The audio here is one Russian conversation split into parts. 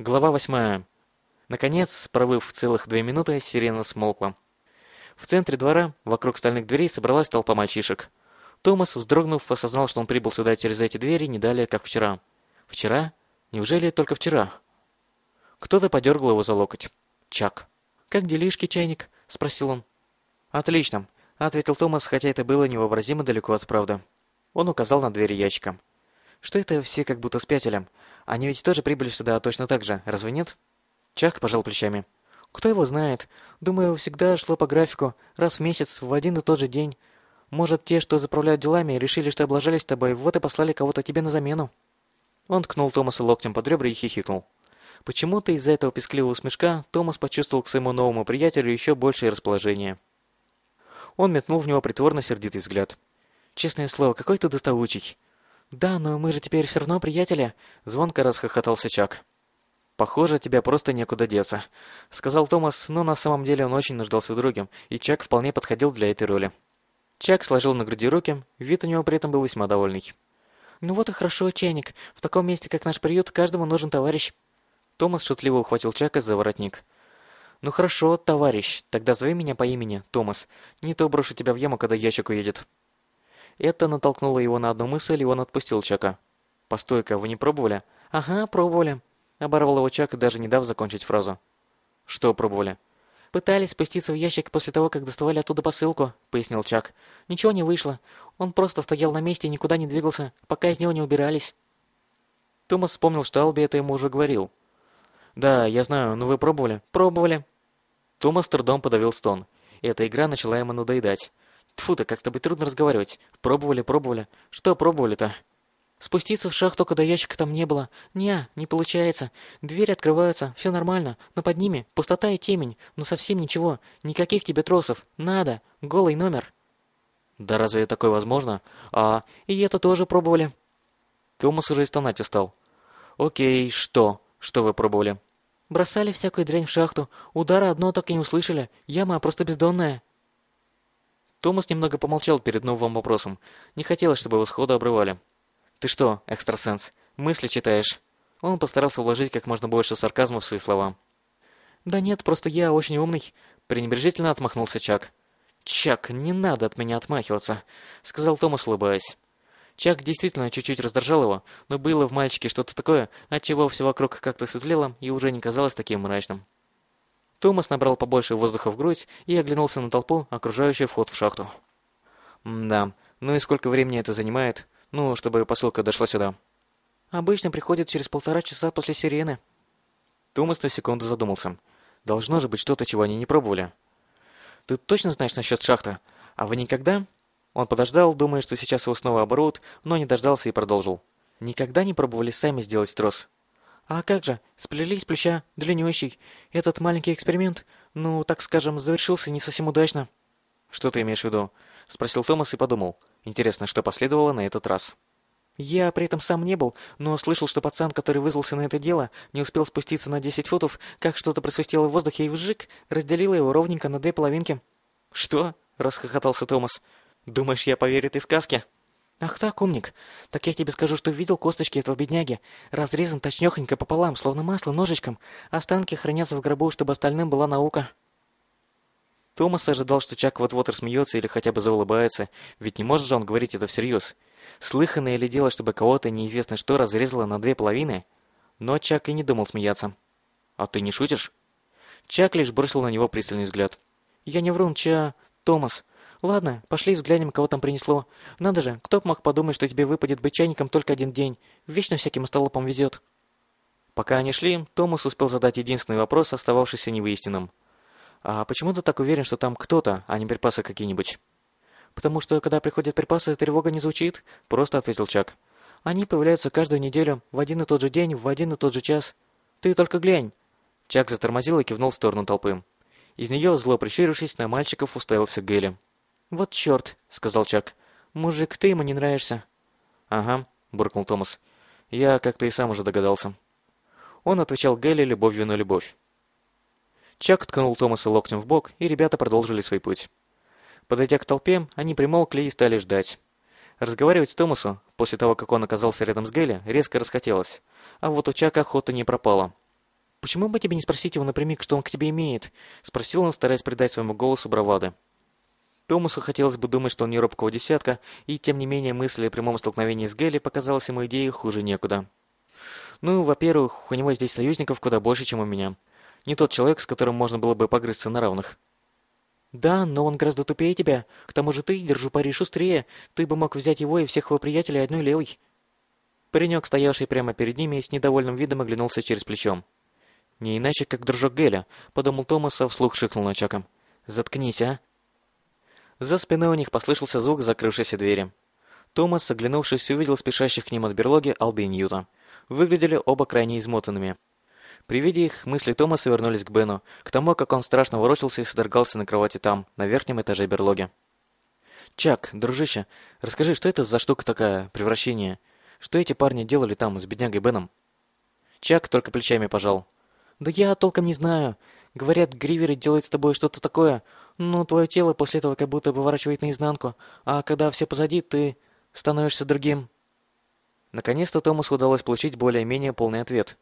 Глава восьмая. Наконец, пробыв целых две минуты, сирена смолкла. В центре двора, вокруг стальных дверей, собралась толпа мальчишек. Томас, вздрогнув, осознал, что он прибыл сюда через эти двери не далее, как вчера. Вчера? Неужели только вчера? Кто-то подергал его за локоть. Чак. «Как делишки, чайник?» – спросил он. «Отлично», – ответил Томас, хотя это было невообразимо далеко от правды. Он указал на двери ящика. «Что это все как будто спятили? Они ведь тоже прибыли сюда точно так же, разве нет?» Чак пожал плечами. «Кто его знает? Думаю, всегда шло по графику, раз в месяц, в один и тот же день. Может, те, что заправляют делами, решили, что облажались тобой, вот и послали кого-то тебе на замену». Он ткнул Томаса локтем под ребра и хихикнул. Почему-то из-за этого пескливого смешка Томас почувствовал к своему новому приятелю еще большее расположение. Он метнул в него притворно сердитый взгляд. «Честное слово, какой ты доставучий!» «Да, но мы же теперь все равно приятели!» Звонко расхохотался Чак. «Похоже, тебя просто некуда деться», — сказал Томас, но на самом деле он очень нуждался в друге, и Чак вполне подходил для этой роли. Чак сложил на груди руки, вид у него при этом был весьма довольный. «Ну вот и хорошо, чайник. В таком месте, как наш приют, каждому нужен товарищ». Томас шутливо ухватил Чака за воротник. «Ну хорошо, товарищ, тогда зови меня по имени, Томас. Не то брошу тебя в яму, когда ящик уедет». Это натолкнуло его на одну мысль, и он отпустил Чака. «Постой-ка, вы не пробовали?» «Ага, пробовали», — оборвал его Чак, даже не дав закончить фразу. «Что пробовали?» «Пытались спуститься в ящик после того, как доставали оттуда посылку», — пояснил Чак. «Ничего не вышло. Он просто стоял на месте и никуда не двигался, пока из него не убирались». Томас вспомнил, что Алби это ему уже говорил. «Да, я знаю, но вы пробовали?» «Пробовали». Томас трудом подавил стон. Эта игра начала ему надоедать. Тфу ты, как с тобой трудно разговаривать. Пробовали, пробовали. Что пробовали-то? Спуститься в шахту, когда ящика там не было. Не, не получается. Двери открываются, все нормально, но под ними пустота и темень, ну совсем ничего. Никаких тебе тросов. Надо. Голый номер. Да разве такое возможно? А, и это тоже пробовали. Томас уже и стонать устал. Окей, что? Что вы пробовали? Бросали всякую дрянь в шахту. Удара одно так и не услышали. Яма просто бездонная. Томас немного помолчал перед новым вопросом. Не хотелось, чтобы его сходу обрывали. «Ты что, экстрасенс, мысли читаешь?» Он постарался вложить как можно больше сарказма в свои слова. «Да нет, просто я очень умный», — пренебрежительно отмахнулся Чак. «Чак, не надо от меня отмахиваться», — сказал Томас, улыбаясь. Чак действительно чуть-чуть раздражал его, но было в мальчике что-то такое, от чего все вокруг как-то светлело и уже не казалось таким мрачным. Томас набрал побольше воздуха в грудь и оглянулся на толпу, окружающую вход в шахту. «Да, ну и сколько времени это занимает? Ну, чтобы посылка дошла сюда?» «Обычно приходит через полтора часа после сирены». Томас на секунду задумался. «Должно же быть что-то, чего они не пробовали». «Ты точно знаешь насчет шахты? А вы никогда...» Он подождал, думая, что сейчас его снова оборот, но не дождался и продолжил. «Никогда не пробовали сами сделать трос?» «А как же? Сплели из плюща, длиннющий. Этот маленький эксперимент, ну, так скажем, завершился не совсем удачно». «Что ты имеешь в виду?» — спросил Томас и подумал. Интересно, что последовало на этот раз. Я при этом сам не был, но слышал, что пацан, который вызвался на это дело, не успел спуститься на 10 футов, как что-то просвистело в воздухе и вжик, разделило его ровненько на две половинки. «Что?» — расхохотался Томас. «Думаешь, я поверю этой сказке?» «Ах так, умник. Так я тебе скажу, что видел косточки этого бедняги. Разрезан точнёхонько пополам, словно масло, ножичком. Останки хранятся в гробу, чтобы остальным была наука». Томас ожидал, что Чак вот-вот рассмеется или хотя бы заулыбается, ведь не может же он говорить это всерьез. Слыханное ли дело, чтобы кого-то неизвестно что разрезало на две половины? Но Чак и не думал смеяться. «А ты не шутишь?» Чак лишь бросил на него пристальный взгляд. «Я не врун, Ча... Томас. Ладно, пошли взглянем, кого там принесло. Надо же, кто б мог подумать, что тебе выпадет быть чайником только один день. Вечно всяким остолопам везет. Пока они шли, Томас успел задать единственный вопрос, остававшийся невыясненным. «А почему ты так уверен, что там кто-то, а не припасы какие-нибудь?» «Потому что, когда приходят припасы, тревога не звучит», — просто ответил Чак. «Они появляются каждую неделю, в один и тот же день, в один и тот же час. Ты только глянь!» Чак затормозил и кивнул в сторону толпы. Из нее, зло прищурившись, на мальчиков уставился Гелли. «Вот черт», — сказал Чак. «Мужик, ты ему не нравишься». «Ага», — буркнул Томас. «Я как-то и сам уже догадался». Он отвечал Гелли любовью на любовь. Чак ткнул Томаса локтем в бок, и ребята продолжили свой путь. Подойдя к толпе, они примолкли и стали ждать. Разговаривать с Томасу, после того, как он оказался рядом с Гелли, резко расхотелось. А вот у Чака охота не пропала. «Почему бы тебе не спросить его напрямик, что он к тебе имеет?» — спросил он, стараясь придать своему голосу бравады. Томасу хотелось бы думать, что он не робкого десятка, и тем не менее мысль о прямом столкновении с Гелли показалась ему идеей хуже некуда. Ну, во-первых, у него здесь союзников куда больше, чем у меня. Не тот человек, с которым можно было бы погрызться на равных. «Да, но он гораздо тупее тебя. К тому же ты, держу пари, шустрее. Ты бы мог взять его и всех его приятелей одной левой». Паренек, стоявший прямо перед ними, с недовольным видом оглянулся через плечо. «Не иначе, как дружок Геля», — подумал Томас, а вслух шикнул на Чака. «Заткнись, а!» За спиной у них послышался звук закрывшейся двери. Томас, оглянувшись, увидел спешащих к ним от берлоги Алби и Ньюта. Выглядели оба крайне измотанными. При виде их мысли Томаса вернулись к Бену, к тому, как он страшно ворочался и содрогался на кровати там, на верхнем этаже берлоги. «Чак, дружище, расскажи, что это за штука такая, превращение? Что эти парни делали там с беднягой Беном?» Чак только плечами пожал. «Да я толком не знаю. Говорят, гриверы делают с тобой что-то такое, но твое тело после этого как будто выворачивает наизнанку, а когда все позади, ты становишься другим». Наконец-то Томасу удалось получить более-менее полный ответ.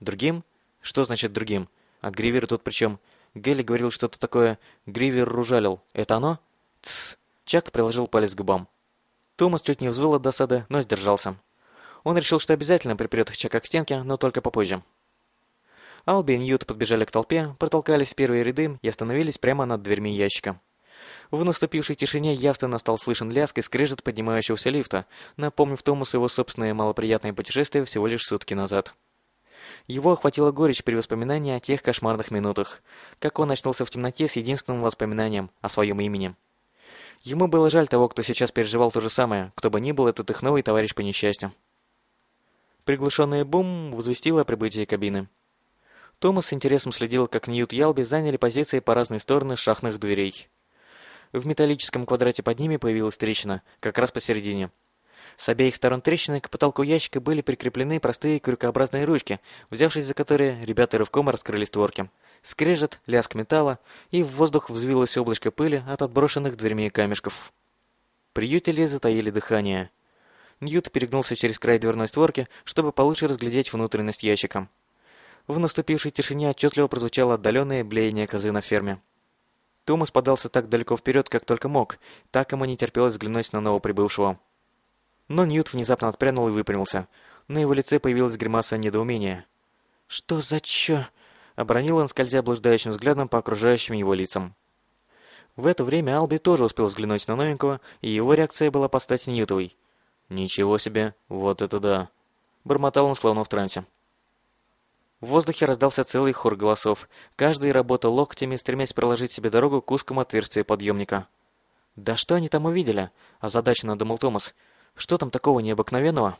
«Другим? Что значит другим? А Гривер тут при чем? Гелли говорил что-то такое «Гривер ружалил». Это оно? Тсс. Чак приложил палец к губам. Томас чуть не взвыл от досады, но сдержался. Он решил, что обязательно припрет Чака к стенке, но только попозже. Алби и Ньют подбежали к толпе, протолкались в первые ряды и остановились прямо над дверьми ящика. В наступившей тишине явственно стал слышен лязг и скрежет поднимающегося лифта, напомнив Томасу его собственное малоприятное путешествие всего лишь сутки назад. Его охватила горечь при воспоминании о тех кошмарных минутах, как он очнулся в темноте с единственным воспоминанием о своем имени. Ему было жаль того, кто сейчас переживал то же самое, кто бы ни был этот их новый товарищ по несчастью. Приглушенный бум возвестил о прибытии кабины. Томас с интересом следил, как Ньют и Ялби заняли позиции по разные стороны шахтных дверей. В металлическом квадрате под ними появилась трещина, как раз посередине. С обеих сторон трещины к потолку ящика были прикреплены простые крюкообразные ручки, взявшись за которые, ребята рывком раскрыли створки. Скрежет, лязг металла, и в воздух взвилось облачко пыли от отброшенных дверьми камешков. Приютели затаили дыхание. Ньют перегнулся через край дверной створки, чтобы получше разглядеть внутренность ящика. В наступившей тишине отчетливо прозвучало отдаленное блеяние козы на ферме. Томас подался так далеко вперед, как только мог, так ему не терпелось взглянуть на новоприбывшего. Но Ньют внезапно отпрянул и выпрямился. На его лице появилась гримаса недоумения. «Что за чё?» — обронил он, скользя блуждающим взглядом по окружающим его лицам. В это время Алби тоже успел взглянуть на новенького, и его реакция была по стати Ньютовой. «Ничего себе, вот это да!» Бормотал он словно в трансе. В воздухе раздался целый хор голосов. Каждый работал локтями, стремясь проложить себе дорогу к узкому отверстию подъемника. «Да что они там увидели?» – озадаченно думал Томас. Что там такого необыкновенного?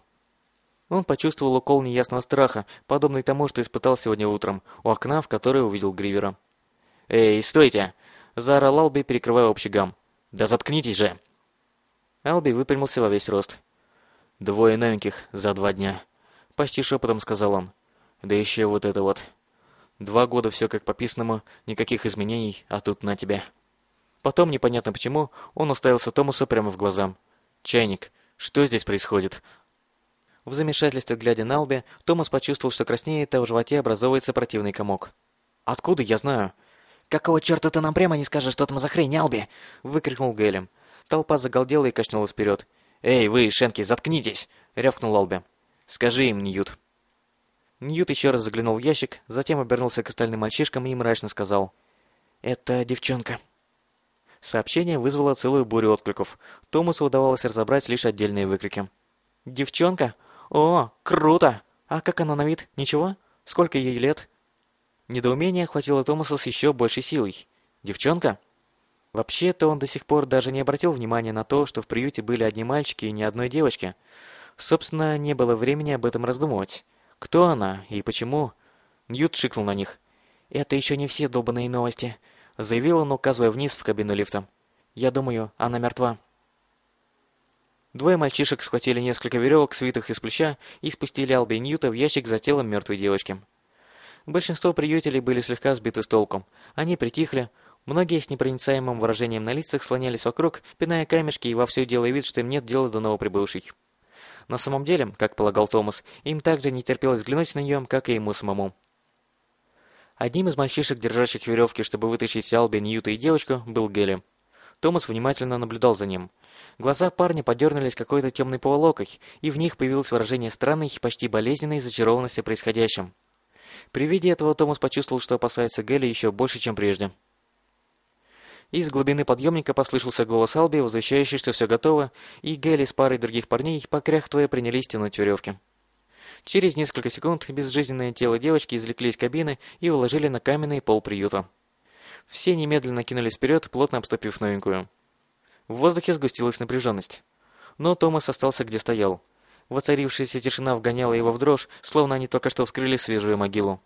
Он почувствовал укол неясного страха, подобный тому, что испытал сегодня утром, у окна, в которое увидел Гривера. «Эй, стойте!» – заорал Алби, перекрывая общий гам. «Да заткнитесь же!» Алби выпрямился во весь рост. «Двое новеньких за два дня», – почти шепотом сказал он. «Да еще вот это вот. Два года все как по писанному, никаких изменений, а тут на тебя». Потом, непонятно почему, он уставился Томасу прямо в глаза. «Чайник, что здесь происходит?» В замешательстве, глядя на Алби, Томас почувствовал, что краснеет, а в животе образовывается противный комок. «Откуда я знаю?» «Какого черта ты нам прямо не скажешь, что там за хрень, Алби?» — выкрикнул Гелем. Толпа загалдела и качнулась вперед. «Эй, вы, Шенки, заткнитесь!» — рявкнул Алби. «Скажи им, Ньют». Ньют еще раз заглянул в ящик, затем обернулся к остальным мальчишкам и мрачно сказал. «Это девчонка». Сообщение вызвало целую бурю откликов. Томасу удавалось разобрать лишь отдельные выкрики. «Девчонка? О, круто! А как она на вид? Ничего? Сколько ей лет?» Недоумение охватило Томаса с еще большей силой. «Девчонка?» Вообще-то он до сих пор даже не обратил внимания на то, что в приюте были одни мальчики и ни одной девочки. Собственно, не было времени об этом раздумывать. Кто она и почему? Ньют шикнул на них. «Это еще не все долбанные новости заявил он, указывая вниз в кабину лифта. «Я думаю, она мертва». Двое мальчишек схватили несколько веревок, свитых из плеча, и спустили Алби и Ньюта в ящик за телом мертвой девочки. Большинство приютелей были слегка сбиты с толком. Они притихли. Многие с непроницаемым выражением на лицах слонялись вокруг, пиная камешки и вовсю делая вид, что им нет дела до новоприбывших. На самом деле, как полагал Томас, им также не терпелось взглянуть на нее, как и ему самому. Одним из мальчишек, держащих веревки, чтобы вытащить Алби, Ньюта и девочку, был Гелли. Томас внимательно наблюдал за ним. Глаза парня подернулись какой-то темной поволокой, и в них появилось выражение странной, почти болезненной зачарованности происходящим. При виде этого Томас почувствовал, что опасается Гелли еще больше, чем прежде. Из глубины подъемника послышался голос Алби, возвещающий, что все готово, и Гелли с парой других парней, покряхтывая, принялись тянуть веревки. Через несколько секунд безжизненное тело девочки извлекли из кабины и уложили на каменный пол приюта. Все немедленно кинулись вперед, плотно обступив новенькую. В воздухе сгустилась напряженность. Но Томас остался где стоял. Воцарившаяся тишина вгоняла его в дрожь, словно они только что вскрыли свежую могилу.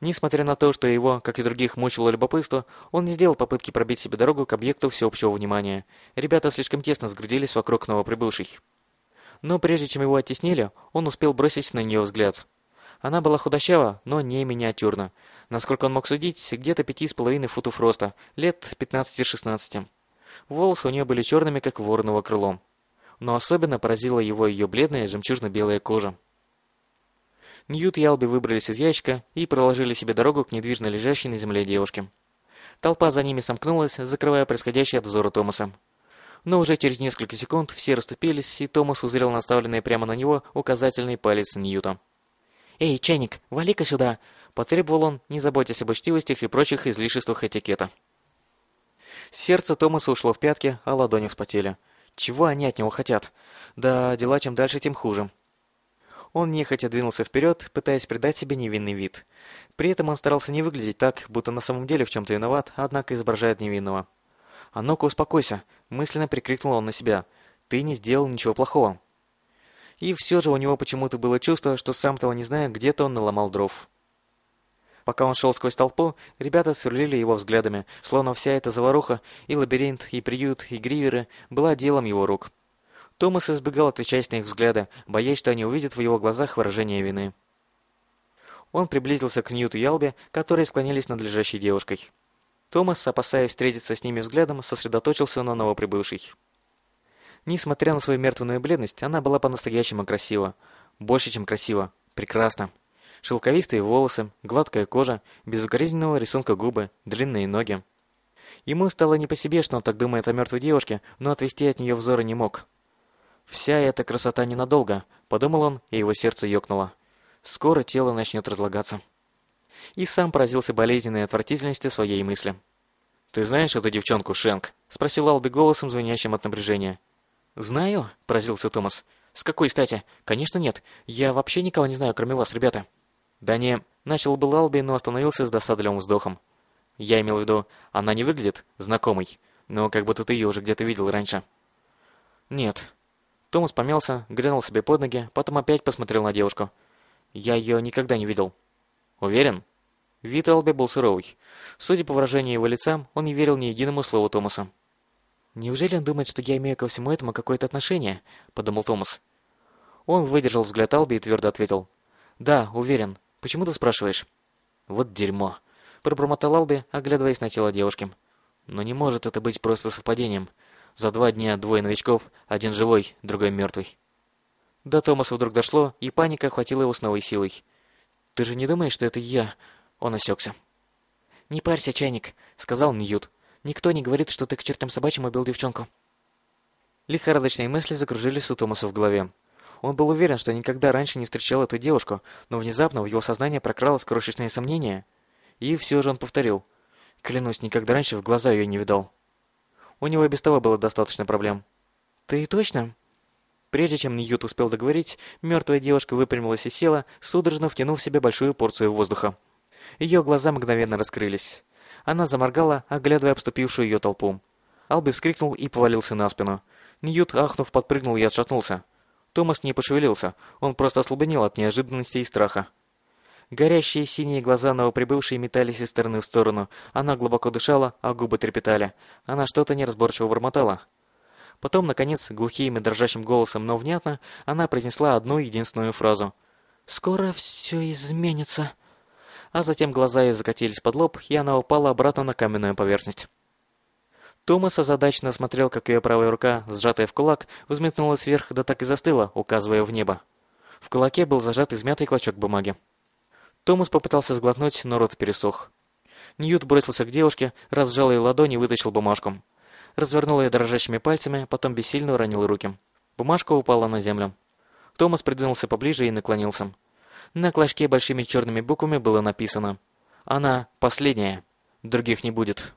Несмотря на то, что его, как и других, мучило любопытство, он не сделал попытки пробить себе дорогу к объекту всеобщего внимания. Ребята слишком тесно сгрудились вокруг новоприбывших. Но прежде чем его оттеснили, он успел бросить на нее взгляд. Она была худощава, но не миниатюрна. Насколько он мог судить, где-то пяти с половиной футов роста, лет 15-16. Волосы у нее были черными, как вороново крыло. Но особенно поразила его ее бледная жемчужно-белая кожа. Ньют и Алби выбрались из ящика и проложили себе дорогу к недвижно лежащей на земле девушке. Толпа за ними сомкнулась, закрывая происходящее от взора Томаса. Но уже через несколько секунд все расступились, и Томас узрел наставленный прямо на него указательный палец Ньюта. «Эй, чайник, вали-ка сюда!» – потребовал он, не заботясь об учтивостях и прочих излишествах этикета. Сердце Томаса ушло в пятки, а ладони вспотели. Чего они от него хотят? Да, дела чем дальше, тем хуже. Он нехотя двинулся вперед, пытаясь придать себе невинный вид. При этом он старался не выглядеть так, будто на самом деле в чем-то виноват, однако изображает невинного. «А ну-ка успокойся!» – мысленно прикрикнул он на себя. «Ты не сделал ничего плохого!» И все же у него почему-то было чувство, что сам того не зная, где-то он наломал дров. Пока он шел сквозь толпу, ребята сверлили его взглядами, словно вся эта заваруха, и лабиринт, и приют, и гриверы, была делом его рук. Томас избегал отвечать на их взгляды, боясь, что они увидят в его глазах выражение вины. Он приблизился к Ньюту и Албе, которые склонились над лежащей девушкой. Томас, опасаясь встретиться с ними взглядом, сосредоточился на новоприбывшей. Несмотря на свою мертвенную бледность, она была по-настоящему красива. Больше, чем красива. Прекрасно. Шелковистые волосы, гладкая кожа, безукоризненного рисунка губы, длинные ноги. Ему стало не по себе, что он так думает о мертвой девушке, но отвести от нее взоры не мог. «Вся эта красота ненадолго», — подумал он, и его сердце ёкнуло. «Скоро тело начнет разлагаться». И сам поразился болезненной отвратительности своей мысли. «Ты знаешь эту девчонку, Шенк?» — спросил Алби голосом, звенящим от напряжения. «Знаю», — поразился Томас. «С какой стати? Конечно нет. Я вообще никого не знаю, кроме вас, ребята». «Да не...» — начал был Алби, но остановился с досадливым вздохом. «Я имел в виду, она не выглядит знакомой, но как будто ты ее уже где-то видел раньше». «Нет, Томас помялся, глянул себе под ноги, потом опять посмотрел на девушку. «Я ее никогда не видел». «Уверен?» Вид Алби был суровый. Судя по выражению его лица, он не верил ни единому слову Томаса. «Неужели он думает, что я имею ко всему этому какое-то отношение?» – подумал Томас. Он выдержал взгляд Алби и твердо ответил. «Да, уверен. Почему ты спрашиваешь?» «Вот дерьмо!» – пробормотал Алби, оглядываясь на тело девушки. «Но не может это быть просто совпадением. За два дня двое новичков, один живой, другой мертвый. До Томаса вдруг дошло, и паника охватила его с новой силой. «Ты же не думаешь, что это я?» Он осекся. «Не парься, чайник», — сказал Ньют. «Никто не говорит, что ты к чертям собачьим убил девчонку». Лихорадочные мысли закружились у Томаса в голове. Он был уверен, что никогда раньше не встречал эту девушку, но внезапно в его сознание прокралось крошечное сомнение. И все же он повторил. «Клянусь, никогда раньше в глаза ее не видал». У него и без того было достаточно проблем. «Ты точно?» Прежде чем Ньют успел договорить, мертвая девушка выпрямилась и села, судорожно втянув в себя большую порцию воздуха. Ее глаза мгновенно раскрылись. Она заморгала, оглядывая обступившую ее толпу. Алби вскрикнул и повалился на спину. Ньют, ахнув, подпрыгнул и отшатнулся. Томас не пошевелился, он просто ослабенел от неожиданности и страха. Горящие синие глаза новоприбывшей метались из стороны в сторону. Она глубоко дышала, а губы трепетали. Она что-то неразборчиво бормотала. Потом, наконец, глухим и дрожащим голосом, но внятно, она произнесла одну единственную фразу. «Скоро все изменится». А затем глаза ее закатились под лоб, и она упала обратно на каменную поверхность. Томас озадаченно смотрел, как ее правая рука, сжатая в кулак, взметнулась вверх, да так и застыла, указывая в небо. В кулаке был зажат измятый клочок бумаги. Томас попытался сглотнуть, но рот пересох. Ньют бросился к девушке, разжал ее ладони и вытащил бумажку. Развернул ее дрожащими пальцами, потом бессильно уронил руки. Бумажка упала на землю. Томас придвинулся поближе и наклонился. На клочке большими черными буквами было написано «Она последняя. Других не будет».